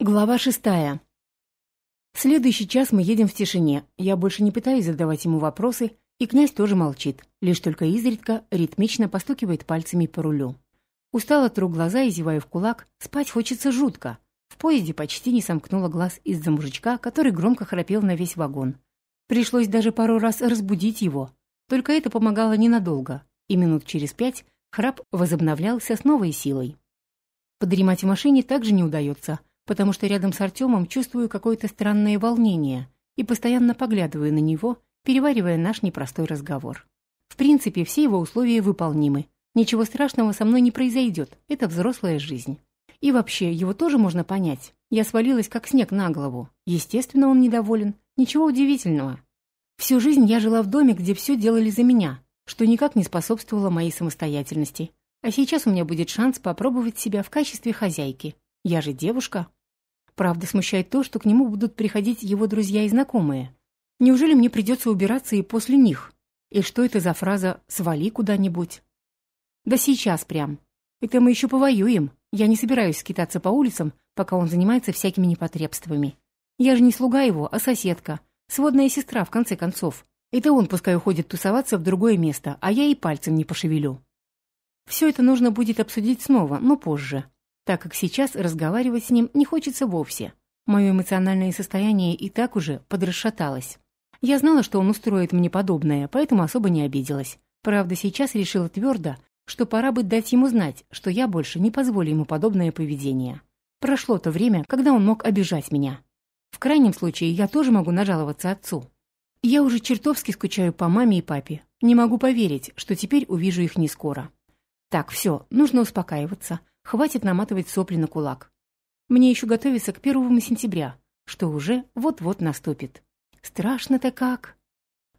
Глава шестая. Следующий час мы едем в тишине. Я больше не пытаюсь задавать ему вопросы, и князь тоже молчит, лишь только изредка ритмично постукивает пальцами по рулю. Устало тру глаза и зеваю в кулак, спать хочется жутко. В поезде почти не сомкнула глаз из-за мужичка, который громко храпел на весь вагон. Пришлось даже пару раз разбудить его. Только это помогало ненадолго, и минут через пять храп возобновлялся с новой силой. Подремать в машине также не удается — потому что рядом с Артемом чувствую какое-то странное волнение и постоянно поглядываю на него, переваривая наш непростой разговор. В принципе, все его условия выполнимы. Ничего страшного со мной не произойдет, это взрослая жизнь. И вообще, его тоже можно понять. Я свалилась как снег на голову. Естественно, он недоволен. Ничего удивительного. Всю жизнь я жила в доме, где все делали за меня, что никак не способствовало моей самостоятельности. А сейчас у меня будет шанс попробовать себя в качестве хозяйки. Я же девушка. Правда, смущает то, что к нему будут приходить его друзья и знакомые. Неужели мне придется убираться и после них? И что это за фраза «свали куда-нибудь»? Да сейчас прям. Это мы еще повоюем. Я не собираюсь скитаться по улицам, пока он занимается всякими непотребствами. Я же не слуга его, а соседка. Сводная сестра, в конце концов. Это он пускай уходит тусоваться в другое место, а я и пальцем не пошевелю. Все это нужно будет обсудить снова, но позже так как сейчас разговаривать с ним не хочется вовсе. Мое эмоциональное состояние и так уже подрасшаталось. Я знала, что он устроит мне подобное, поэтому особо не обиделась. Правда, сейчас решила твердо, что пора бы дать ему знать, что я больше не позволю ему подобное поведение. Прошло то время, когда он мог обижать меня. В крайнем случае, я тоже могу нажаловаться отцу. Я уже чертовски скучаю по маме и папе. Не могу поверить, что теперь увижу их не скоро. Так, все, нужно успокаиваться. Хватит наматывать сопли на кулак. Мне еще готовиться к первому сентября, что уже вот-вот наступит. Страшно-то как.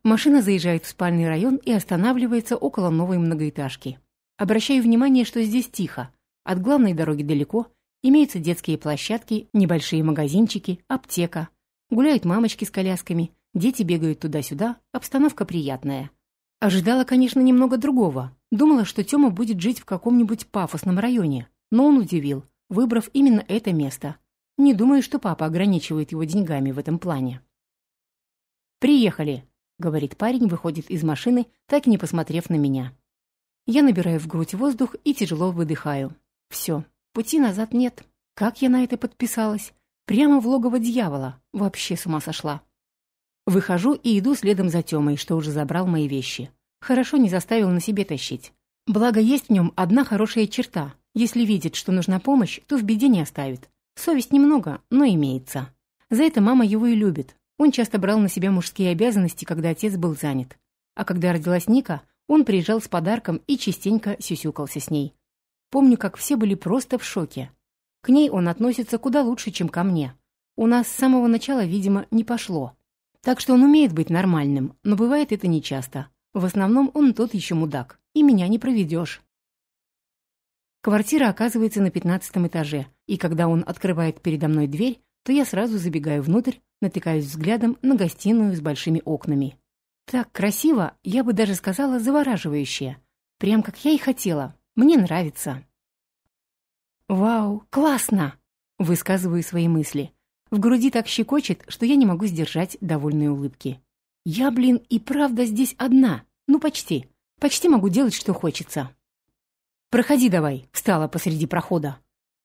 Машина заезжает в спальный район и останавливается около новой многоэтажки. Обращаю внимание, что здесь тихо. От главной дороги далеко, имеются детские площадки, небольшие магазинчики, аптека. Гуляют мамочки с колясками, дети бегают туда-сюда, обстановка приятная. Ожидала, конечно, немного другого. Думала, что Тёма будет жить в каком-нибудь пафосном районе, но он удивил, выбрав именно это место. Не думаю, что папа ограничивает его деньгами в этом плане. «Приехали», — говорит парень, выходит из машины, так и не посмотрев на меня. Я набираю в грудь воздух и тяжело выдыхаю. Все, пути назад нет. Как я на это подписалась? Прямо в логово дьявола. Вообще с ума сошла. Выхожу и иду следом за Тёмой, что уже забрал мои вещи. Хорошо не заставил на себе тащить. Благо, есть в нем одна хорошая черта. Если видит, что нужна помощь, то в беде не оставит. Совесть немного, но имеется. За это мама его и любит. Он часто брал на себя мужские обязанности, когда отец был занят. А когда родилась Ника, он приезжал с подарком и частенько сюсюкался с ней. Помню, как все были просто в шоке. К ней он относится куда лучше, чем ко мне. У нас с самого начала, видимо, не пошло. Так что он умеет быть нормальным, но бывает это нечасто. В основном он тот еще мудак, и меня не проведешь. Квартира оказывается на пятнадцатом этаже, и когда он открывает передо мной дверь, то я сразу забегаю внутрь, натыкаюсь взглядом на гостиную с большими окнами. Так красиво, я бы даже сказала, завораживающе. Прям как я и хотела. Мне нравится. «Вау, классно!» — высказываю свои мысли. В груди так щекочет, что я не могу сдержать довольные улыбки. Я, блин, и правда здесь одна. Ну, почти. Почти могу делать, что хочется. «Проходи давай», — встала посреди прохода.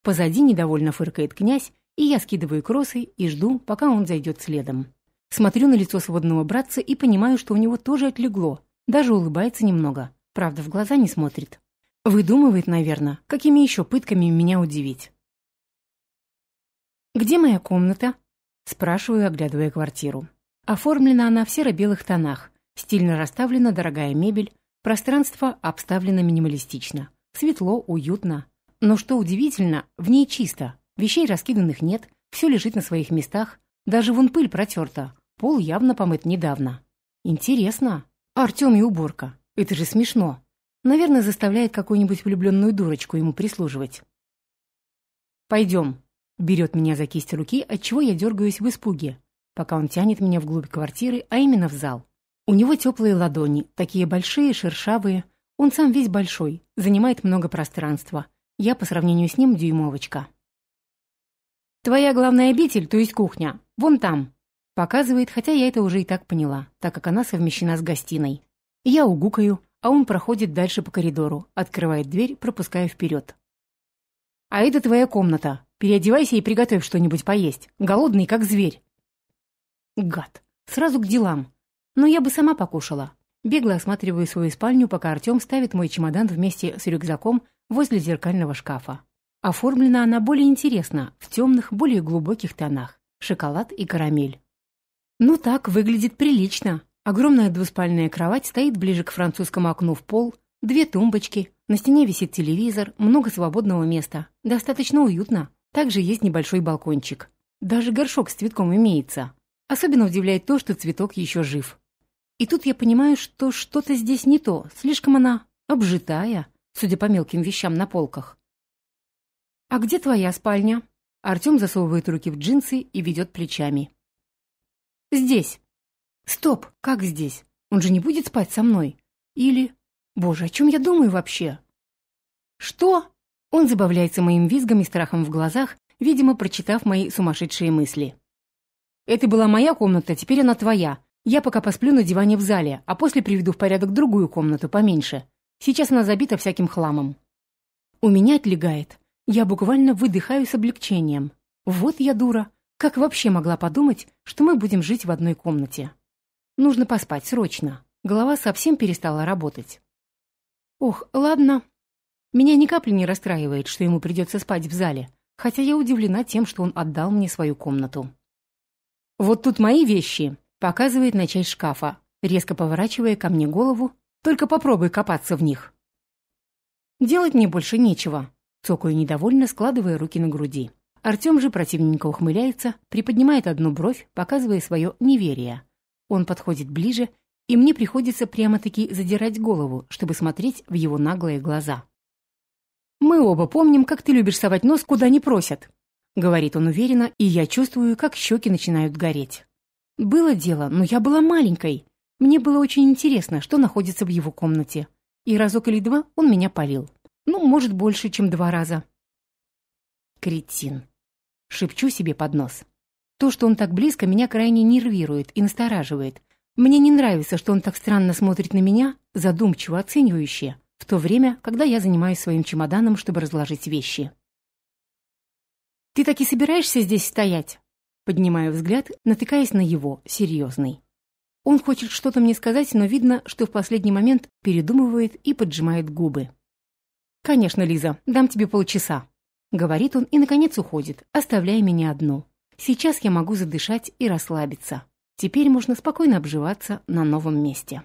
Позади недовольно фыркает князь, и я скидываю кросы и жду, пока он зайдет следом. Смотрю на лицо сводного братца и понимаю, что у него тоже отлегло. Даже улыбается немного. Правда, в глаза не смотрит. Выдумывает, наверное, какими еще пытками меня удивить. «Где моя комната?» — спрашиваю, оглядывая квартиру. Оформлена она в серо-белых тонах, стильно расставлена дорогая мебель, пространство обставлено минималистично. Светло, уютно. Но что удивительно, в ней чисто. Вещей раскиданных нет, все лежит на своих местах. Даже вон пыль протерта. Пол явно помыт недавно. Интересно. Артем и уборка. Это же смешно. Наверное, заставляет какую-нибудь влюбленную дурочку ему прислуживать. «Пойдем», — берет меня за кисть руки, отчего я дергаюсь в испуге, пока он тянет меня вглубь квартиры, а именно в зал. У него теплые ладони, такие большие, шершавые, он сам весь большой, занимает много пространства. Я по сравнению с ним дюймовочка. «Твоя главная обитель, то есть кухня, вон там», показывает, хотя я это уже и так поняла, так как она совмещена с гостиной. Я угукаю, а он проходит дальше по коридору, открывает дверь, пропуская вперед. «А это твоя комната. Переодевайся и приготовь что-нибудь поесть. Голодный, как зверь». Гад. Сразу к делам. Но я бы сама покушала. Бегло осматриваю свою спальню, пока Артем ставит мой чемодан вместе с рюкзаком возле зеркального шкафа. Оформлена она более интересно, в темных, более глубоких тонах. Шоколад и карамель. Ну так, выглядит прилично. Огромная двуспальная кровать стоит ближе к французскому окну в пол, две тумбочки, на стене висит телевизор, много свободного места. Достаточно уютно. Также есть небольшой балкончик. Даже горшок с цветком имеется. Особенно удивляет то, что цветок еще жив. И тут я понимаю, что что-то здесь не то. Слишком она обжитая, судя по мелким вещам на полках. «А где твоя спальня?» Артем засовывает руки в джинсы и ведет плечами. «Здесь». «Стоп, как здесь? Он же не будет спать со мной? Или... Боже, о чем я думаю вообще?» «Что?» Он забавляется моим визгом и страхом в глазах, видимо, прочитав мои сумасшедшие мысли. «Это была моя комната, теперь она твоя. Я пока посплю на диване в зале, а после приведу в порядок другую комнату, поменьше. Сейчас она забита всяким хламом». У меня отлегает. Я буквально выдыхаю с облегчением. Вот я дура. Как вообще могла подумать, что мы будем жить в одной комнате? Нужно поспать срочно. Голова совсем перестала работать. Ох, ладно. Меня ни капли не расстраивает, что ему придется спать в зале, хотя я удивлена тем, что он отдал мне свою комнату. Вот тут мои вещи, показывает на часть шкафа, резко поворачивая ко мне голову, только попробуй копаться в них. Делать мне больше нечего, цокаю недовольно, складывая руки на груди. Артем же противненько ухмыляется, приподнимает одну бровь, показывая свое неверие. Он подходит ближе, и мне приходится прямо-таки задирать голову, чтобы смотреть в его наглые глаза. «Мы оба помним, как ты любишь совать нос, куда не просят», — говорит он уверенно, и я чувствую, как щеки начинают гореть. «Было дело, но я была маленькой. Мне было очень интересно, что находится в его комнате. И разок или два он меня полил. Ну, может, больше, чем два раза». Кретин. Шепчу себе под нос. То, что он так близко, меня крайне нервирует и настораживает. Мне не нравится, что он так странно смотрит на меня, задумчиво оценивающе, в то время, когда я занимаюсь своим чемоданом, чтобы разложить вещи. «Ты так и собираешься здесь стоять?» Поднимаю взгляд, натыкаясь на его, серьезный. Он хочет что-то мне сказать, но видно, что в последний момент передумывает и поджимает губы. «Конечно, Лиза, дам тебе полчаса», — говорит он и, наконец, уходит, оставляя меня одну. Сейчас я могу задышать и расслабиться. Теперь можно спокойно обживаться на новом месте.